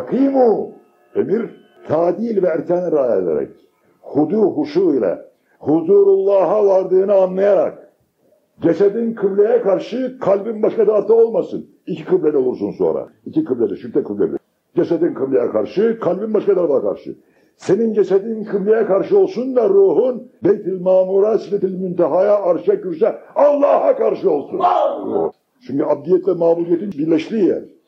Hakimu emir tadil ve erken riayet ederek hudu huşu ile huzurullah'a vardığını anlayarak cesedin kıbleye karşı kalbin başka tarafta olmasın. İki kıbleli olursun sonra. İki kıbleli, çifte kıbleli. Cesedin kıbleye karşı, kalbin başka tarafa karşı. Senin cesedin kıbleye karşı olsun da ruhun Beytül Mamur'a, Sinetil Münteha'ya, Arşe Kürşe, Allah'a karşı olsun. Çünkü abdiyet ve mabudiyetin birleştiği yer.